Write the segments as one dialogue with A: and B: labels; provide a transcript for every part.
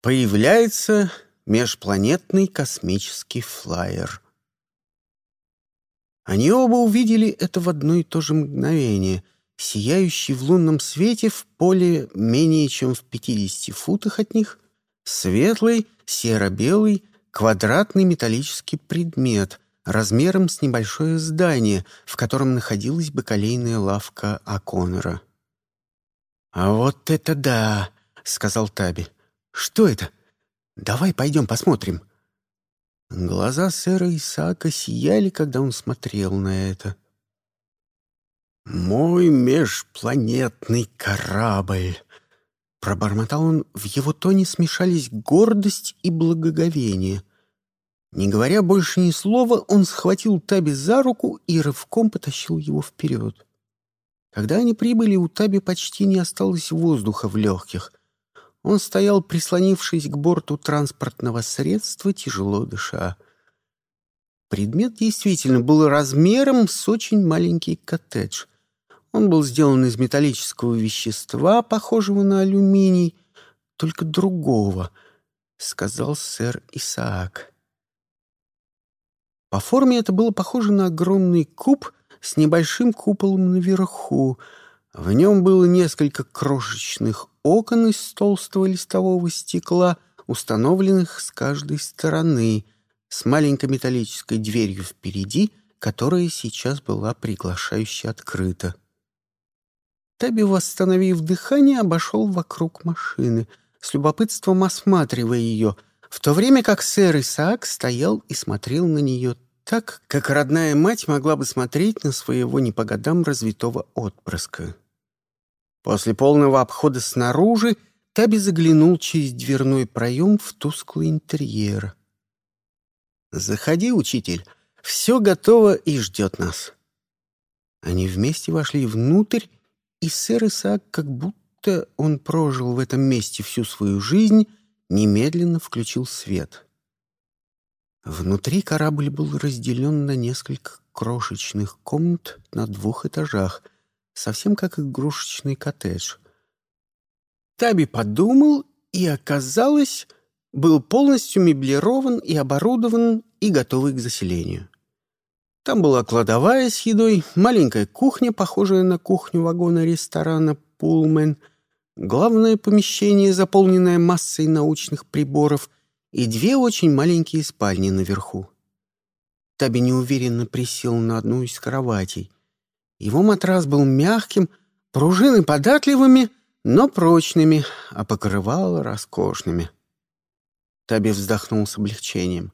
A: Появляется межпланетный космический флайер. Они оба увидели это в одно и то же мгновение, сияющий в лунном свете в поле менее чем в 50 футах от них, светлый, серо-белый, квадратный металлический предмет размером с небольшое здание, в котором находилась бакалейная лавка Аконера. «А вот это да!» — сказал Таби. «Что это? Давай пойдем посмотрим». Глаза сэра Исаака сияли, когда он смотрел на это. «Мой межпланетный корабль!» Пробормотал он, в его тоне смешались гордость и благоговение. Не говоря больше ни слова, он схватил Таби за руку и рывком потащил его вперед. Когда они прибыли, у Таби почти не осталось воздуха в легких. Он стоял, прислонившись к борту транспортного средства, тяжело дыша. Предмет действительно был размером с очень маленький коттедж. Он был сделан из металлического вещества, похожего на алюминий, только другого, — сказал сэр Исаак. По форме это было похоже на огромный куб с небольшим куполом наверху. В нем было несколько крошечных окон из толстого листового стекла, установленных с каждой стороны, с маленькой металлической дверью впереди, которая сейчас была приглашающе открыта. Таби, восстановив дыхание, обошел вокруг машины, с любопытством осматривая ее — в то время как сэр Исаак стоял и смотрел на нее так, как родная мать могла бы смотреть на своего не по годам развитого отпрыска. После полного обхода снаружи Таби заглянул через дверной проем в тусклый интерьер. «Заходи, учитель, все готово и ждет нас». Они вместе вошли внутрь, и сэр Исаак, как будто он прожил в этом месте всю свою жизнь, немедленно включил свет. Внутри корабль был разделен на несколько крошечных комнат на двух этажах, совсем как игрушечный коттедж. Таби подумал, и оказалось, был полностью меблирован и оборудован и готовый к заселению. Там была кладовая с едой, маленькая кухня, похожая на кухню вагона ресторана «Пулмен», главное помещение, заполненное массой научных приборов, и две очень маленькие спальни наверху. Таби неуверенно присел на одну из кроватей. Его матрас был мягким, пружины податливыми, но прочными, а покрывало роскошными. Таби вздохнул с облегчением.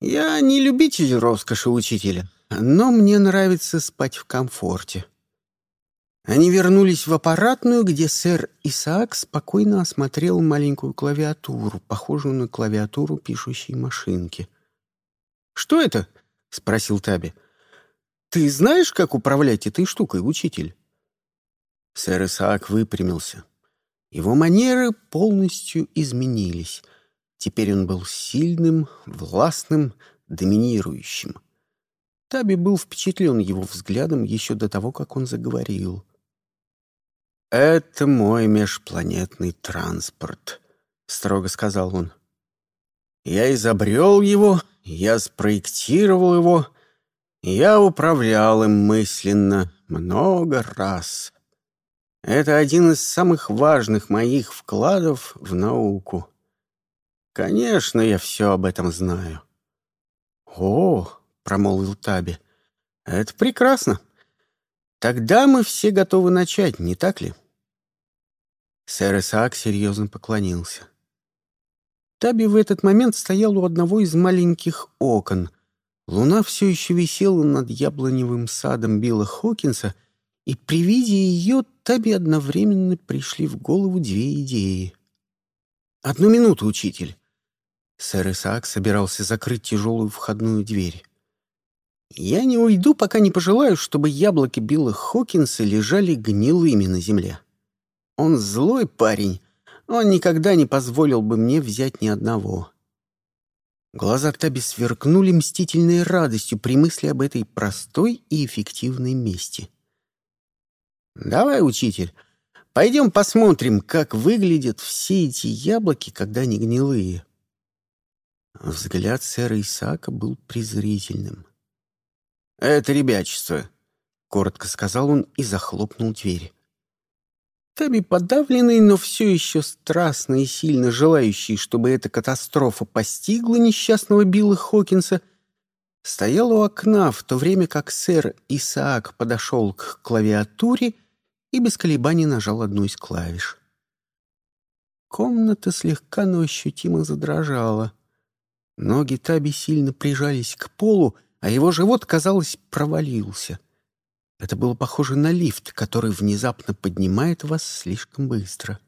A: «Я не любитель роскоши учителя, но мне нравится спать в комфорте». Они вернулись в аппаратную, где сэр Исаак спокойно осмотрел маленькую клавиатуру, похожую на клавиатуру пишущей машинки. «Что это?» — спросил Таби. «Ты знаешь, как управлять этой штукой, учитель?» Сэр Исаак выпрямился. Его манеры полностью изменились. Теперь он был сильным, властным, доминирующим. Таби был впечатлен его взглядом еще до того, как он заговорил. «Это мой межпланетный транспорт», — строго сказал он. «Я изобрел его, я спроектировал его, я управлял им мысленно много раз. Это один из самых важных моих вкладов в науку. Конечно, я все об этом знаю». «О», — промолвил Таби, — «это прекрасно. Тогда мы все готовы начать, не так ли? Сэр Исаак серьезно поклонился. Таби в этот момент стоял у одного из маленьких окон. Луна все еще висела над яблоневым садом Билла Хокинса, и при виде ее Таби одновременно пришли в голову две идеи. «Одну минуту, учитель!» Сэр Исаак собирался закрыть тяжелую входную дверь. Я не уйду, пока не пожелаю, чтобы яблоки Билла Хокинса лежали гнилыми на земле. Он злой парень, он никогда не позволил бы мне взять ни одного. Глаза Таби сверкнули мстительной радостью при мысли об этой простой и эффективной мести. «Давай, учитель, Пойдем посмотрим, как выглядят все эти яблоки, когда они гнилые. Взгляд сэра Исаака был презрительным. «Это ребячество», — коротко сказал он и захлопнул дверь. Таби, подавленный, но все еще страстно и сильно желающий, чтобы эта катастрофа постигла несчастного Билла Хокинса, стоял у окна, в то время как сэр Исаак подошел к клавиатуре и без колебаний нажал одну из клавиш. Комната слегка, но ощутимо задрожала. Ноги Таби сильно прижались к полу, а его живот, казалось, провалился — это было похоже на лифт, который внезапно поднимает вас слишком быстро.